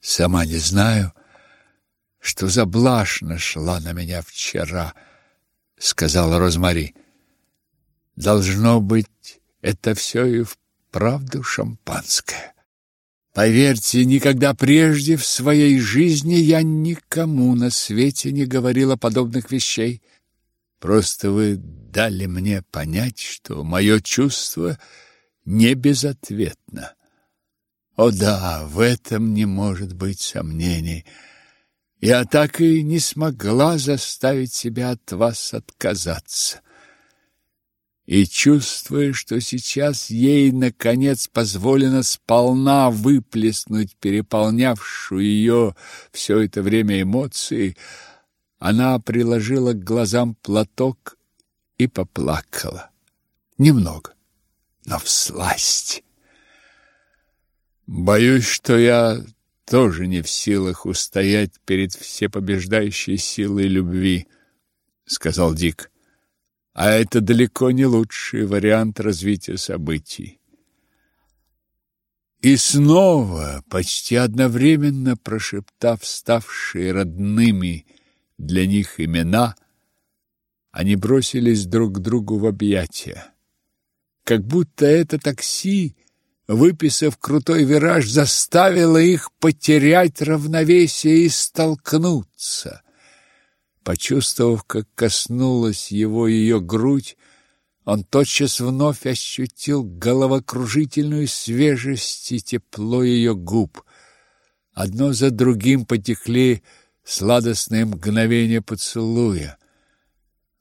Сама не знаю, что за блажь нашла на меня вчера, сказала Розмари. Должно быть, это все и вправду шампанское. Поверьте, никогда прежде в своей жизни я никому на свете не говорила подобных вещей. Просто вы дали мне понять, что мое чувство не безответно. О да, в этом не может быть сомнений. Я так и не смогла заставить себя от вас отказаться. И чувствуя, что сейчас ей наконец позволено сполна выплеснуть переполнявшую ее все это время эмоции, она приложила к глазам платок и поплакала. Немного, но всласть. Боюсь, что я тоже не в силах устоять перед всепобеждающей силой любви, сказал Дик. А это далеко не лучший вариант развития событий. И снова, почти одновременно прошептав ставшие родными для них имена, они бросились друг к другу в объятия. Как будто это такси выписав крутой вираж, заставила их потерять равновесие и столкнуться. Почувствовав, как коснулась его ее грудь, он тотчас вновь ощутил головокружительную свежесть и тепло ее губ. Одно за другим потекли сладостные мгновения поцелуя.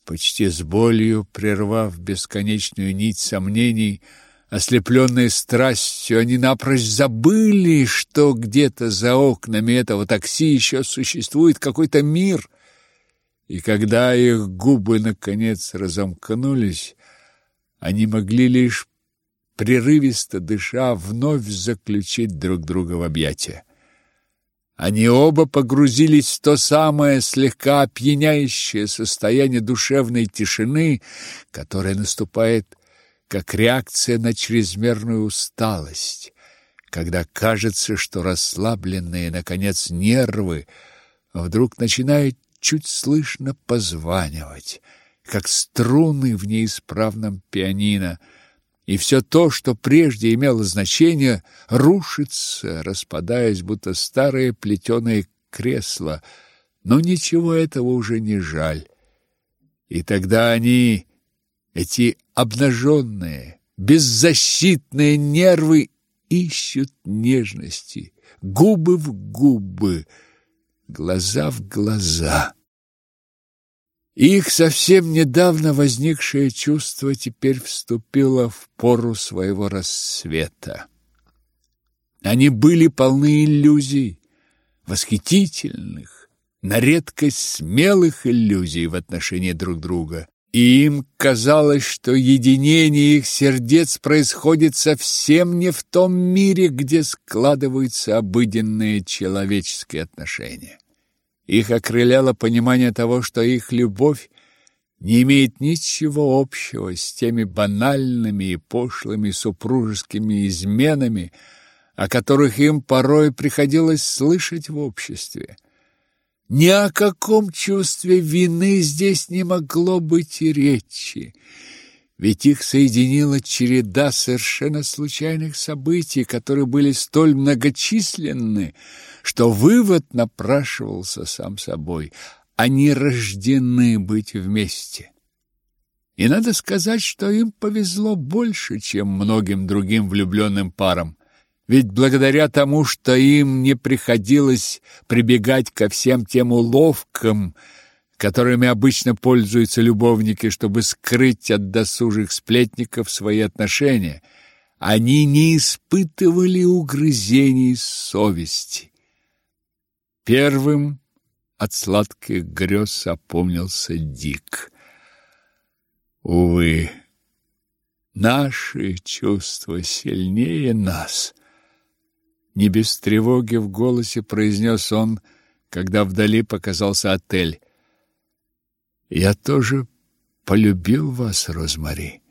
Почти с болью прервав бесконечную нить сомнений, Ослепленные страстью, они напрочь забыли, что где-то за окнами этого такси еще существует какой-то мир. И когда их губы наконец разомкнулись, они могли лишь прерывисто дыша вновь заключить друг друга в объятия. Они оба погрузились в то самое слегка опьяняющее состояние душевной тишины, которое наступает как реакция на чрезмерную усталость, когда кажется, что расслабленные, наконец, нервы вдруг начинают чуть слышно позванивать, как струны в неисправном пианино, и все то, что прежде имело значение, рушится, распадаясь, будто старое плетеное кресло, но ничего этого уже не жаль. И тогда они эти обнаженные, беззащитные нервы ищут нежности, губы в губы, глаза в глаза. Их совсем недавно возникшее чувство теперь вступило в пору своего рассвета. Они были полны иллюзий, восхитительных, на редкость смелых иллюзий в отношении друг друга и им казалось, что единение их сердец происходит совсем не в том мире, где складываются обыденные человеческие отношения. Их окрыляло понимание того, что их любовь не имеет ничего общего с теми банальными и пошлыми супружескими изменами, о которых им порой приходилось слышать в обществе. Ни о каком чувстве вины здесь не могло быть и речи, ведь их соединила череда совершенно случайных событий, которые были столь многочисленны, что вывод напрашивался сам собой. Они рождены быть вместе. И надо сказать, что им повезло больше, чем многим другим влюбленным парам. Ведь благодаря тому, что им не приходилось прибегать ко всем тем уловкам, которыми обычно пользуются любовники, чтобы скрыть от досужих сплетников свои отношения, они не испытывали угрызений совести. Первым от сладких грез опомнился Дик. Увы, наши чувства сильнее нас. Не без тревоги в голосе произнес он, когда вдали показался отель. Я тоже полюбил вас, Розмари.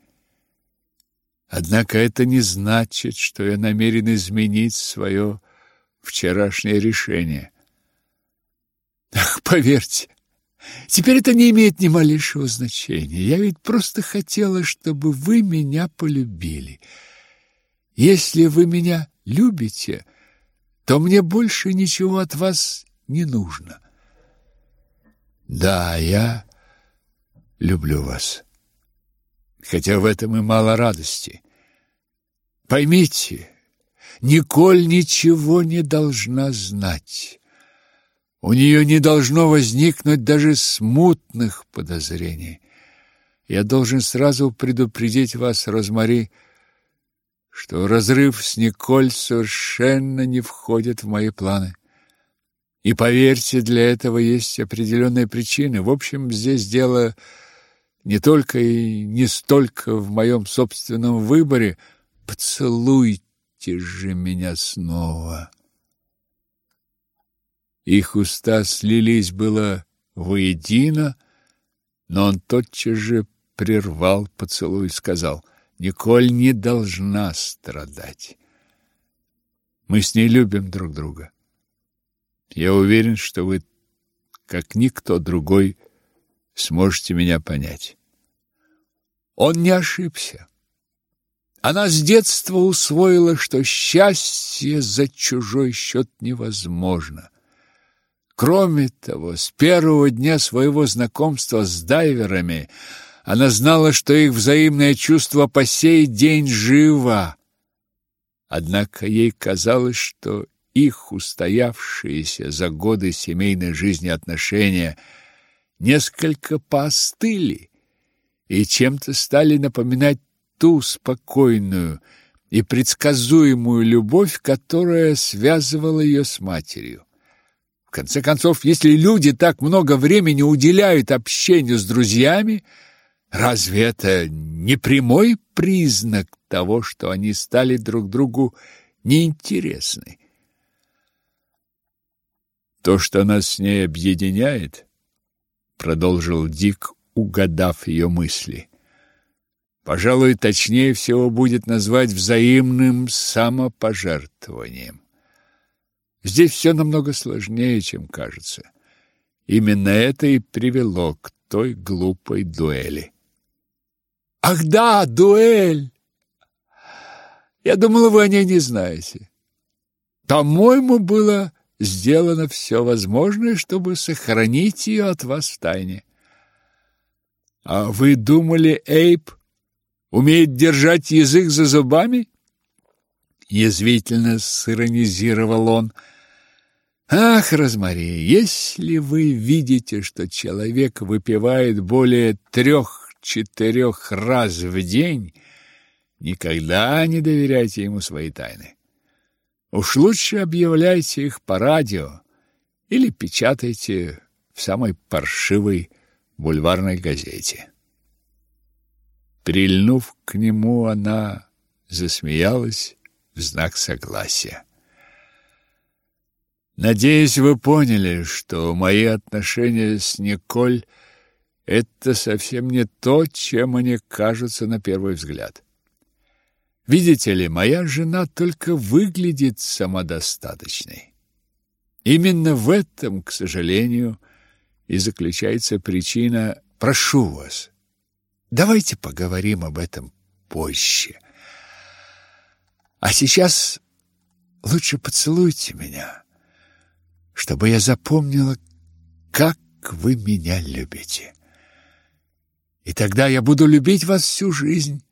Однако это не значит, что я намерен изменить свое вчерашнее решение. Ах, поверьте, теперь это не имеет ни малейшего значения. Я ведь просто хотела, чтобы вы меня полюбили. Если вы меня любите, то мне больше ничего от вас не нужно. Да, я люблю вас. Хотя в этом и мало радости. Поймите, Николь ничего не должна знать. У нее не должно возникнуть даже смутных подозрений. Я должен сразу предупредить вас, Розмари, что разрыв с Николь совершенно не входит в мои планы. И поверьте, для этого есть определенные причины. В общем, здесь дело не только и не столько в моем собственном выборе. Поцелуйте же меня снова. Их уста слились было воедино, но он тотчас же прервал поцелуй и сказал, «Николь не должна страдать. Мы с ней любим друг друга. Я уверен, что вы, как никто другой, сможете меня понять». Он не ошибся. Она с детства усвоила, что счастье за чужой счет невозможно. Кроме того, с первого дня своего знакомства с дайверами она знала, что их взаимное чувство по сей день живо. Однако ей казалось, что их устоявшиеся за годы семейной жизни отношения несколько поостыли и чем-то стали напоминать ту спокойную и предсказуемую любовь, которая связывала ее с матерью. В конце концов, если люди так много времени уделяют общению с друзьями, разве это не прямой признак того, что они стали друг другу неинтересны? То, что нас с ней объединяет, продолжил Дик, угадав ее мысли. Пожалуй, точнее всего будет назвать взаимным самопожертвованием. Здесь все намного сложнее, чем кажется. Именно это и привело к той глупой дуэли. Ах да, дуэль! Я думала, вы о ней не знаете. По-моему, было сделано все возможное, чтобы сохранить ее от вас в тайне. А вы думали, Эйп умеет держать язык за зубами? Язвительно сиронизировал он. Ах, Розмари, если вы видите, что человек выпивает более трех-четырех раз в день, никогда не доверяйте ему свои тайны. Уж лучше объявляйте их по радио или печатайте в самой паршивой бульварной газете. Прильнув к нему, она засмеялась в знак согласия. Надеюсь, вы поняли, что мои отношения с Николь это совсем не то, чем они кажутся на первый взгляд. Видите ли, моя жена только выглядит самодостаточной. Именно в этом, к сожалению, и заключается причина «прошу вас». Давайте поговорим об этом позже. А сейчас лучше поцелуйте меня, чтобы я запомнила, как вы меня любите. И тогда я буду любить вас всю жизнь,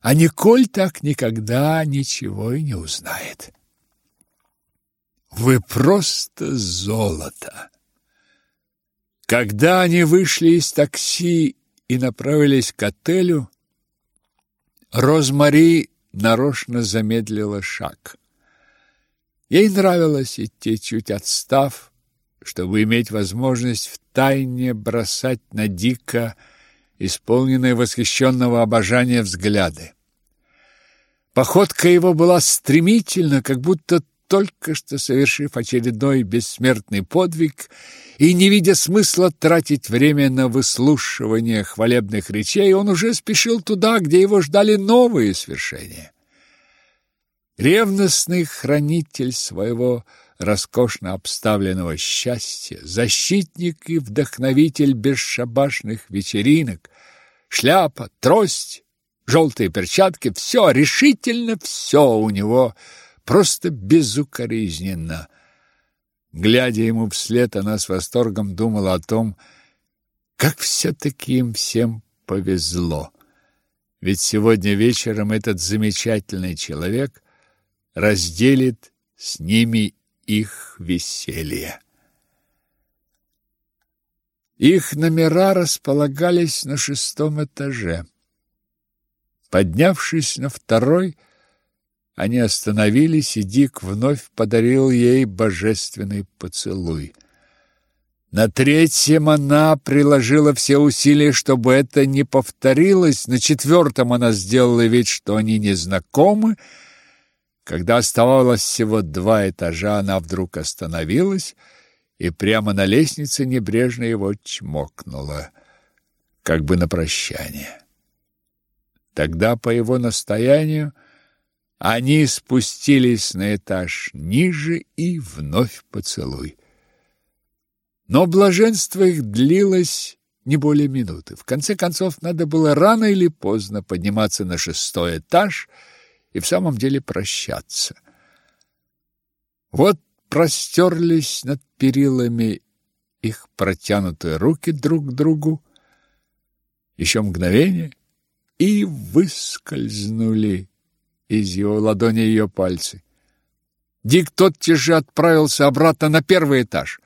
а Николь так никогда ничего и не узнает. Вы просто золото. Когда они вышли из такси и направились к отелю, Розмари нарочно замедлила шаг. Ей нравилось идти чуть отстав, чтобы иметь возможность втайне бросать на Дика исполненные восхищенного обожания взгляды. Походка его была стремительна, как будто только что совершив очередной бессмертный подвиг и не видя смысла тратить время на выслушивание хвалебных речей, он уже спешил туда, где его ждали новые свершения. Ревностный хранитель своего роскошно обставленного счастья, защитник и вдохновитель бесшабашных вечеринок, шляпа, трость, желтые перчатки, все, решительно все у него просто безукоризненно. Глядя ему вслед, она с восторгом думала о том, как все-таки им всем повезло. Ведь сегодня вечером этот замечательный человек разделит с ними их веселье. Их номера располагались на шестом этаже. Поднявшись на второй, они остановились, и Дик вновь подарил ей божественный поцелуй. На третьем она приложила все усилия, чтобы это не повторилось. На четвертом она сделала вид, что они не знакомы. Когда оставалось всего два этажа, она вдруг остановилась и прямо на лестнице небрежно его чмокнула, как бы на прощание. Тогда по его настоянию они спустились на этаж ниже и вновь поцелуй. Но блаженство их длилось не более минуты. В конце концов, надо было рано или поздно подниматься на шестой этаж и в самом деле прощаться. Вот простерлись над перилами их протянутые руки друг к другу. Еще мгновение, и выскользнули из его ладони ее пальцы. Дик тотчас же отправился обратно на первый этаж.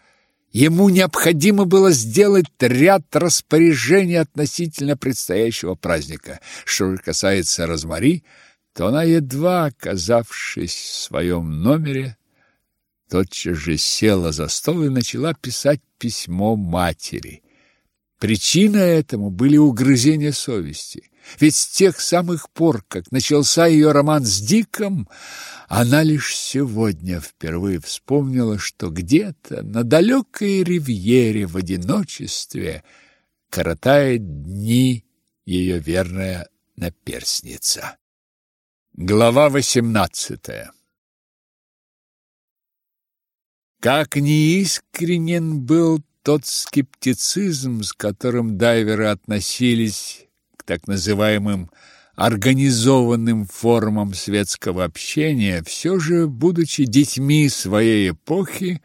Ему необходимо было сделать ряд распоряжений относительно предстоящего праздника. Что касается Розмари, то она, едва оказавшись в своем номере, тотчас же села за стол и начала писать письмо матери. Причина этому были угрызения совести. Ведь с тех самых пор, как начался ее роман с Диком, она лишь сегодня впервые вспомнила, что где-то на далекой ривьере в одиночестве коротает дни ее верная наперсница. Глава восемнадцатая Как неискренен был тот скептицизм, с которым дайверы относились так называемым организованным формам светского общения, все же, будучи детьми своей эпохи,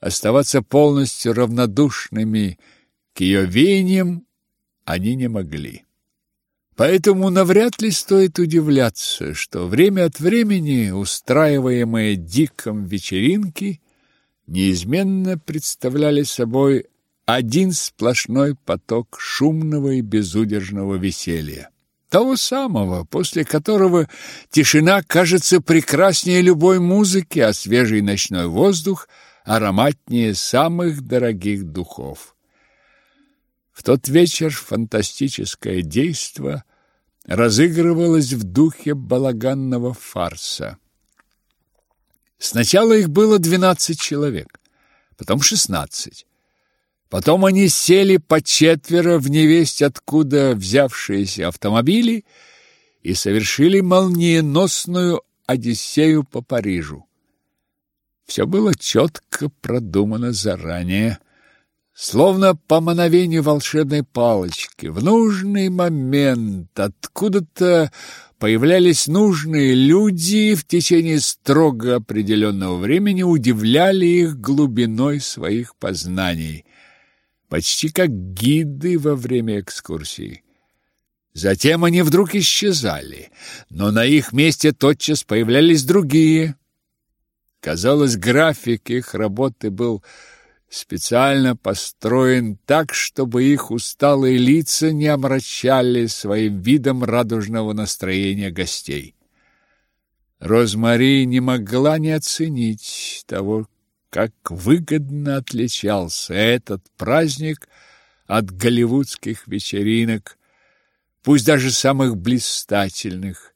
оставаться полностью равнодушными к ее веяниям они не могли. Поэтому навряд ли стоит удивляться, что время от времени устраиваемые диком вечеринки неизменно представляли собой один сплошной поток шумного и безудержного веселья. Того самого, после которого тишина кажется прекраснее любой музыки, а свежий ночной воздух ароматнее самых дорогих духов. В тот вечер фантастическое действо разыгрывалось в духе балаганного фарса. Сначала их было двенадцать человек, потом шестнадцать. Потом они сели по четверо в невесть откуда взявшиеся автомобили и совершили молниеносную одиссею по Парижу. Все было четко продумано заранее, словно по мановению волшебной палочки. В нужный момент откуда-то появлялись нужные люди в течение строго определенного времени удивляли их глубиной своих познаний почти как гиды во время экскурсии. Затем они вдруг исчезали, но на их месте тотчас появлялись другие. Казалось, график их работы был специально построен так, чтобы их усталые лица не омрачали своим видом радужного настроения гостей. Розмари не могла не оценить того, как выгодно отличался этот праздник от голливудских вечеринок, пусть даже самых блистательных.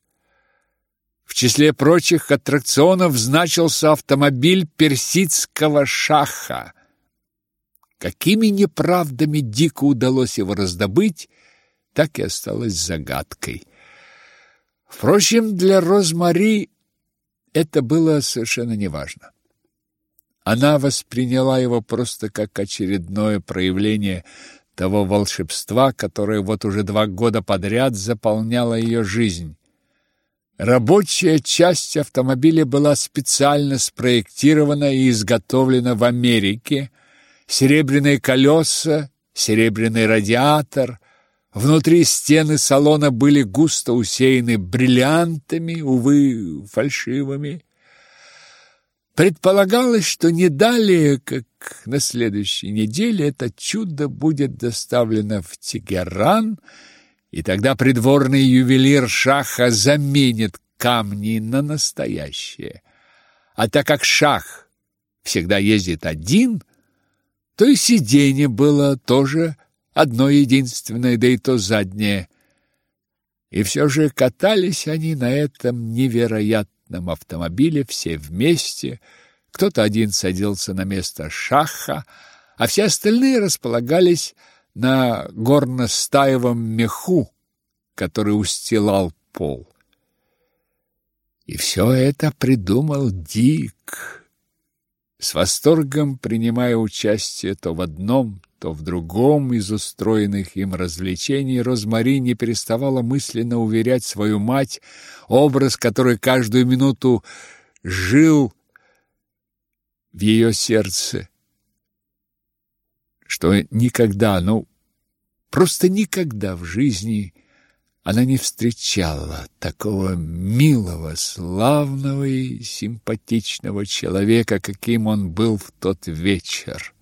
В числе прочих аттракционов значился автомобиль персидского шаха. Какими неправдами Дику удалось его раздобыть, так и осталось загадкой. Впрочем, для Розмари это было совершенно неважно. Она восприняла его просто как очередное проявление того волшебства, которое вот уже два года подряд заполняло ее жизнь. Рабочая часть автомобиля была специально спроектирована и изготовлена в Америке. Серебряные колеса, серебряный радиатор. Внутри стены салона были густо усеяны бриллиантами, увы, фальшивыми. Предполагалось, что не далее, как на следующей неделе, это чудо будет доставлено в Тегеран, и тогда придворный ювелир Шаха заменит камни на настоящие. А так как Шах всегда ездит один, то и сиденье было тоже одно единственное, да и то заднее. И все же катались они на этом невероятном автомобиле все вместе. Кто-то один садился на место шаха, а все остальные располагались на горностаевом меху, который устилал пол. И все это придумал Дик, с восторгом принимая участие то в одном, то в другом из устроенных им развлечений Розмари не переставала мысленно уверять свою мать, образ, который каждую минуту жил в ее сердце, что никогда, ну, просто никогда в жизни она не встречала такого милого, славного и симпатичного человека, каким он был в тот вечер.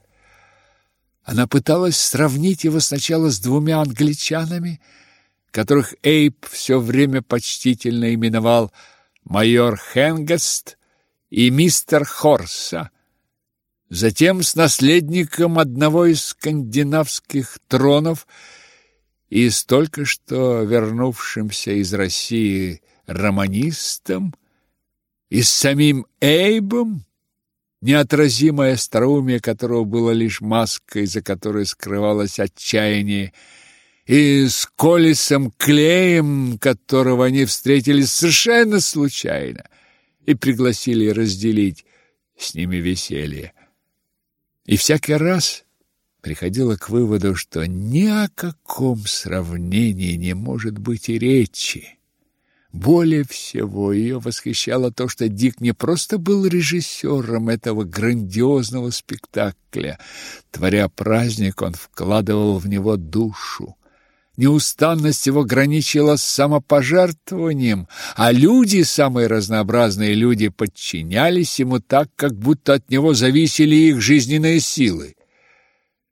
Она пыталась сравнить его сначала с двумя англичанами, которых Эйп все время почтительно именовал майор Хенгест и мистер Хорса, затем с наследником одного из скандинавских тронов и с только что вернувшимся из России романистом, и с самим Эйбом, неотразимое остроумие которого было лишь маской, за которой скрывалось отчаяние, и с Колесом Клеем, которого они встретились совершенно случайно и пригласили разделить с ними веселье. И всякий раз приходила к выводу, что ни о каком сравнении не может быть и речи. Более всего ее восхищало то, что Дик не просто был режиссером этого грандиозного спектакля. Творя праздник, он вкладывал в него душу. Неустанность его граничила с самопожертвованием, а люди, самые разнообразные люди, подчинялись ему так, как будто от него зависели их жизненные силы.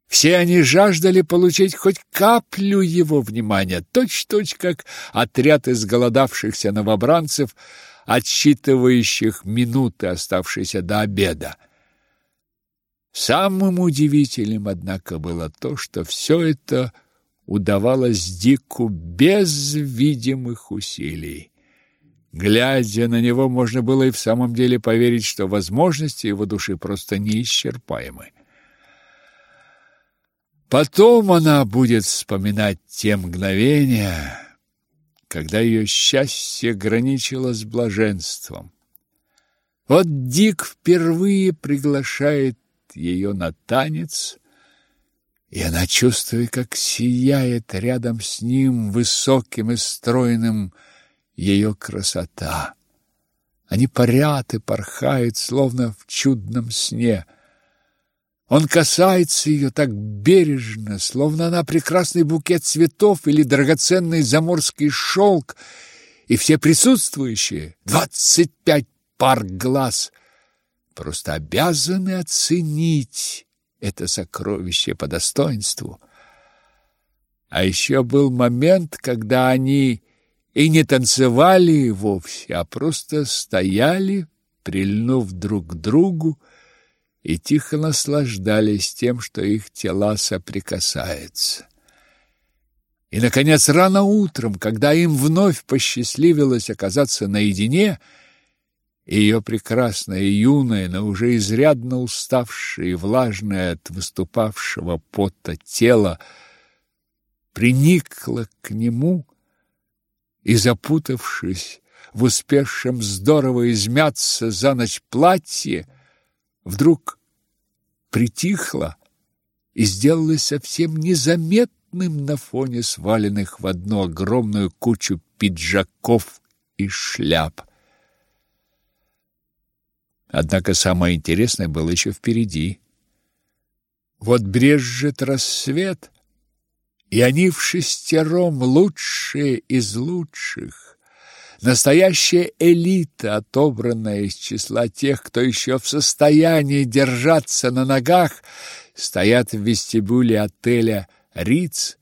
Все они жаждали получить хоть каплю его внимания, точь-точь как отряд изголодавшихся новобранцев, отсчитывающих минуты, оставшиеся до обеда. Самым удивительным, однако, было то, что все это удавалось Дику без видимых усилий. Глядя на него, можно было и в самом деле поверить, что возможности его души просто неисчерпаемы. Потом она будет вспоминать те мгновения, когда ее счастье граничило с блаженством. Вот Дик впервые приглашает ее на танец, и она чувствует, как сияет рядом с ним высоким и стройным ее красота. Они парят и порхают, словно в чудном сне — он касается ее так бережно, словно она прекрасный букет цветов или драгоценный заморский шелк, и все присутствующие, двадцать пять пар глаз, просто обязаны оценить это сокровище по достоинству. А еще был момент, когда они и не танцевали вовсе, а просто стояли, прильнув друг к другу, и тихо наслаждались тем, что их тела соприкасаются. И, наконец, рано утром, когда им вновь посчастливилось оказаться наедине, ее прекрасное, юное, но уже изрядно уставшее и влажное от выступавшего пота тело приникло к нему и, запутавшись в успевшем здорово измяться за ночь платье, вдруг притихло и сделалось совсем незаметным на фоне сваленных в одну огромную кучу пиджаков и шляп. Однако самое интересное было еще впереди. Вот брежет рассвет, и они в шестером лучшие из лучших. Настоящая элита, отобранная из числа тех, кто еще в состоянии держаться на ногах, стоят в вестибюле отеля «Риц»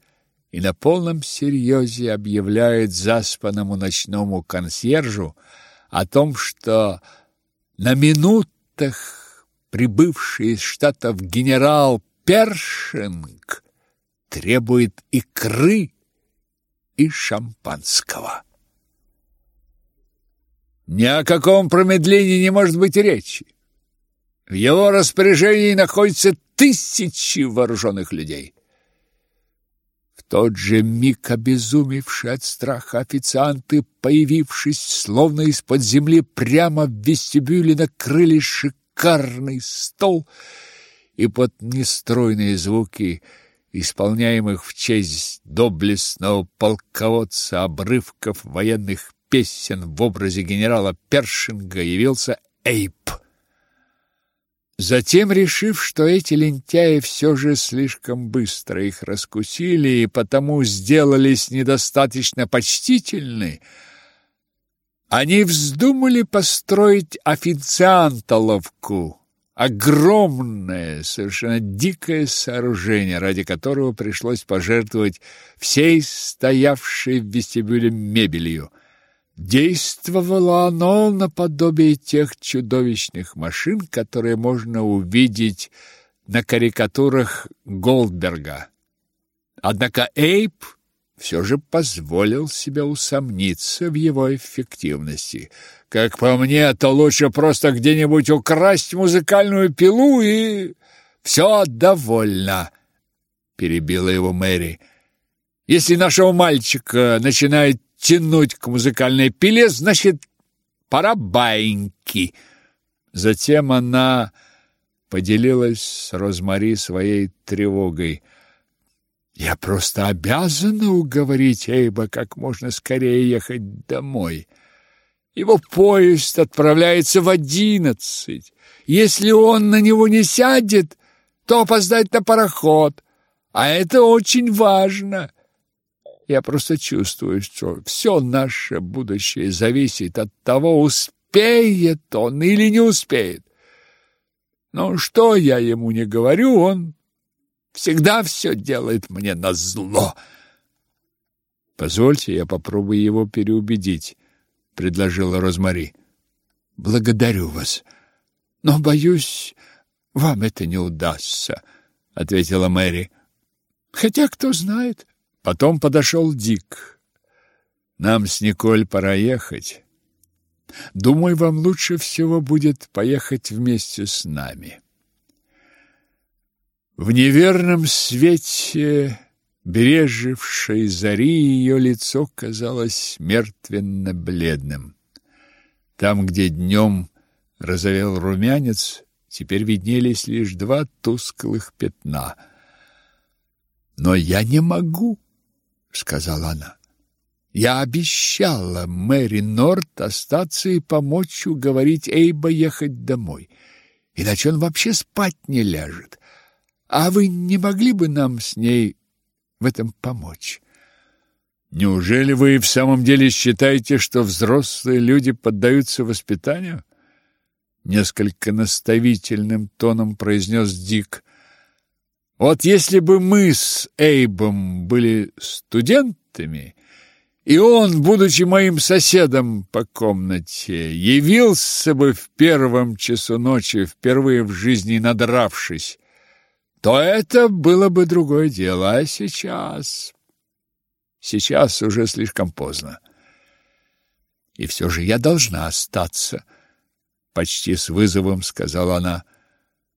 и на полном серьезе объявляют заспанному ночному консьержу о том, что на минутах прибывший из Штатов генерал Першинг требует икры и шампанского. Ни о каком промедлении не может быть речи. В его распоряжении находятся тысячи вооруженных людей. В тот же миг обезумевшие от страха официанты, появившись словно из-под земли прямо в вестибюле, накрыли шикарный стол и под нестройные звуки исполняемых в честь доблестного полководца обрывков военных песен в образе генерала Першинга явился Эйп. Затем, решив, что эти лентяи все же слишком быстро их раскусили и потому сделались недостаточно почтительны, они вздумали построить официантоловку, огромное, совершенно дикое сооружение, ради которого пришлось пожертвовать всей стоявшей в вестибюле мебелью. Действовало оно наподобие тех чудовищных машин, которые можно увидеть на карикатурах Голдберга. Однако Эйп все же позволил себе усомниться в его эффективности. Как по мне, то лучше просто где-нибудь украсть музыкальную пилу и все довольно, перебила его Мэри. Если нашего мальчика начинает тянуть к музыкальной пиле, значит, пора баиньки. Затем она поделилась с Розмари своей тревогой. Я просто обязана уговорить Эйба как можно скорее ехать домой. Его поезд отправляется в одиннадцать. Если он на него не сядет, то опоздает на пароход. А это очень важно. Я просто чувствую, что все наше будущее зависит от того, успеет он или не успеет. Но что я ему не говорю, он всегда все делает мне назло. Позвольте, я попробую его переубедить, предложила Розмари. Благодарю вас, но боюсь, вам это не удастся, ответила Мэри. Хотя кто знает, Потом подошел Дик. Нам с Николь пора ехать. Думаю, вам лучше всего будет поехать вместе с нами. В неверном свете брежевшей зари ее лицо казалось мертвенно-бледным. Там, где днем розовел румянец, теперь виднелись лишь два тусклых пятна. Но я не могу сказала она. Я обещала Мэри Норт остаться и помочь уговорить Эйба ехать домой. Иначе он вообще спать не ляжет. А вы не могли бы нам с ней в этом помочь? Неужели вы в самом деле считаете, что взрослые люди поддаются воспитанию? Несколько наставительным тоном произнес Дик. Вот если бы мы с Эйбом были студентами, и он, будучи моим соседом по комнате, явился бы в первом часу ночи, впервые в жизни надравшись, то это было бы другое дело. А сейчас... Сейчас уже слишком поздно. И все же я должна остаться, — почти с вызовом сказала она. —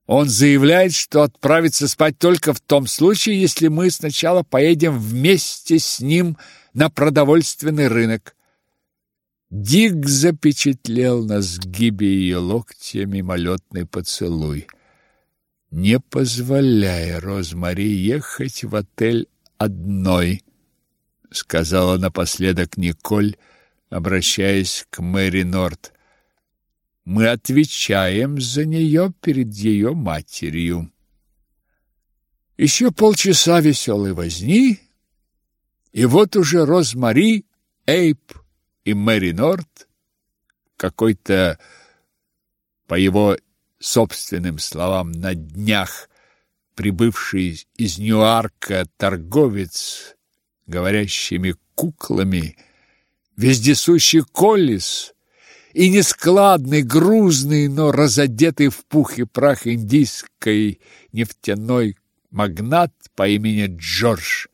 он заявляет, что отправится спать только в том случае, если мы сначала поедем вместе с ним на продовольственный рынок. Дик запечатлел на сгибе ее локтя мимолетный поцелуй. не позволяя Розмари ехать в отель одной, сказала напоследок Николь, обращаясь к Мэри Норт. Мы отвечаем за нее перед ее матерью. Еще полчаса веселой возни, и вот уже Розмари, Эйп и Мэри Норт, какой-то, по его собственным словам, на днях прибывший из Ньюарка торговец говорящими куклами, вездесущий Коллис и нескладный, грузный, но разодетый в пух и прах индийской нефтяной магнат по имени Джордж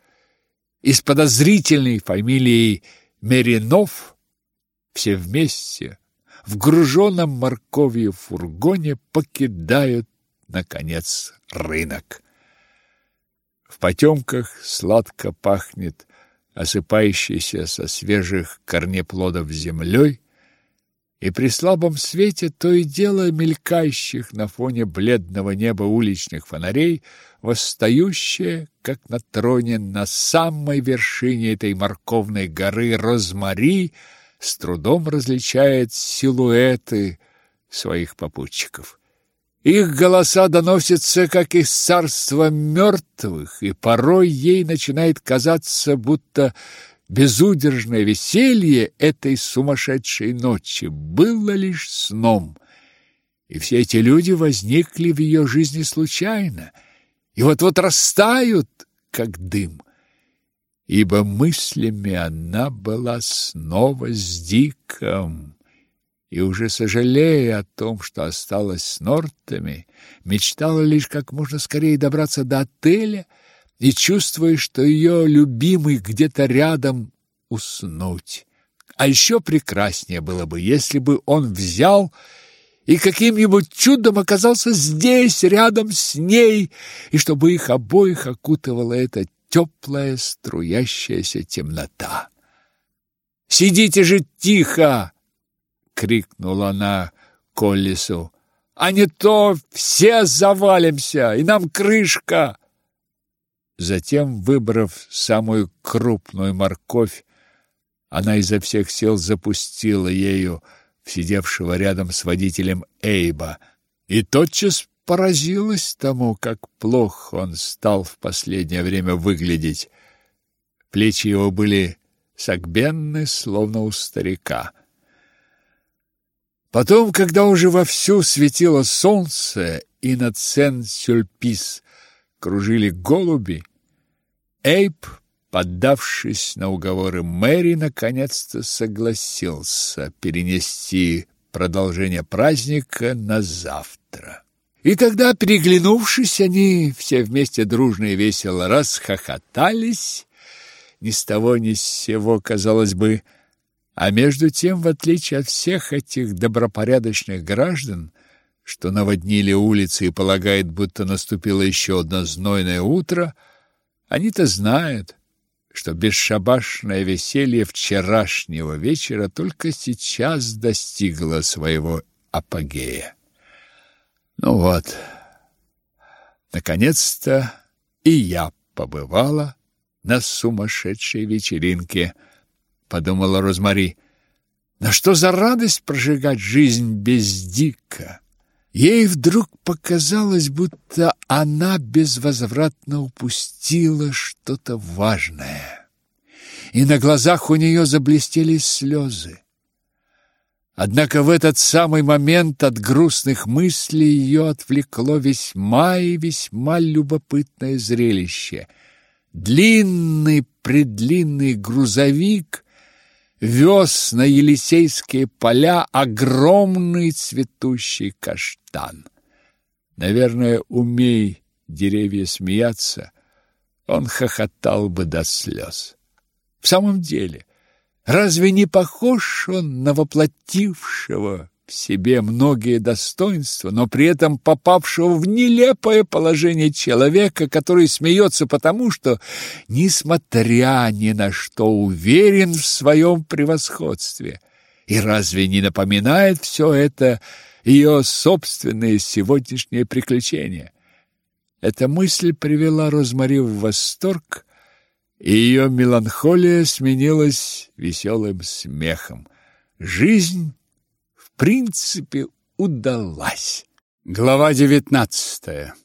и с подозрительной фамилией Меринов все вместе в груженном морковью фургоне покидают, наконец, рынок. В потемках сладко пахнет осыпающейся со свежих корнеплодов землей, и при слабом свете то и дело мелькающих на фоне бледного неба уличных фонарей, восстающее, как на троне на самой вершине этой морковной горы Розмари, с трудом различает силуэты своих попутчиков. Их голоса доносятся, как из царства мертвых, и порой ей начинает казаться, будто безудержное веселье этой сумасшедшей ночи было лишь сном. И все эти люди возникли в ее жизни случайно, и вот-вот растают, как дым. Ибо мыслями она была снова с Диком, и уже сожалея о том, что осталась с Нортами, мечтала лишь как можно скорее добраться до отеля и чувствуя, что ее любимый где-то рядом уснуть. А еще прекраснее было бы, если бы он взял и каким-нибудь чудом оказался здесь, рядом с ней, и чтобы их обоих окутывала эта теплая струящаяся темнота. «Сидите же тихо!» — крикнула она Коллису. «А не то все завалимся, и нам крышка!» Затем, выбрав самую крупную морковь, она изо всех сил запустила ею в сидевшего рядом с водителем Эйба и тотчас поразилась тому, как плохо он стал в последнее время выглядеть. Плечи его были согбенны, словно у старика. Потом, когда уже вовсю светило солнце и над Сен-Сюльпис кружили голуби, Эйп, поддавшись на уговоры Мэри, наконец-то согласился перенести продолжение праздника на завтра. И тогда, переглянувшись, они все вместе дружно и весело расхохотались, ни с того ни с сего, казалось бы, а между тем, в отличие от всех этих добропорядочных граждан, что наводнили улицы и полагают, будто наступило еще одно знойное утро, они-то знают, что бесшабашное веселье вчерашнего вечера только сейчас достигло своего апогея. Ну вот, наконец-то и я побывала на сумасшедшей вечеринке, подумала Розмари. На что за радость прожигать жизнь без Дика? Ей вдруг показалось, будто она безвозвратно упустила что-то важное. И на глазах у нее заблестели слезы. Однако в этот самый момент от грустных мыслей ее отвлекло весьма и весьма любопытное зрелище. Длинный-предлинный грузовик вез на Елисейские поля огромный цветущий каштан. Наверное, умей деревья смеяться, он хохотал бы до слез. В самом деле, разве не похож он на воплотившего в себе многие достоинства, но при этом попавшего в нелепое положение человека, который смеется потому, что, несмотря ни на что, уверен в своем превосходстве. И разве не напоминает все это ее собственные сегодняшние приключения? Эта мысль привела Розмари в восторг, и ее меланхолия сменилась веселым смехом. Жизнь, принципе, удалась. Глава девятнадцатая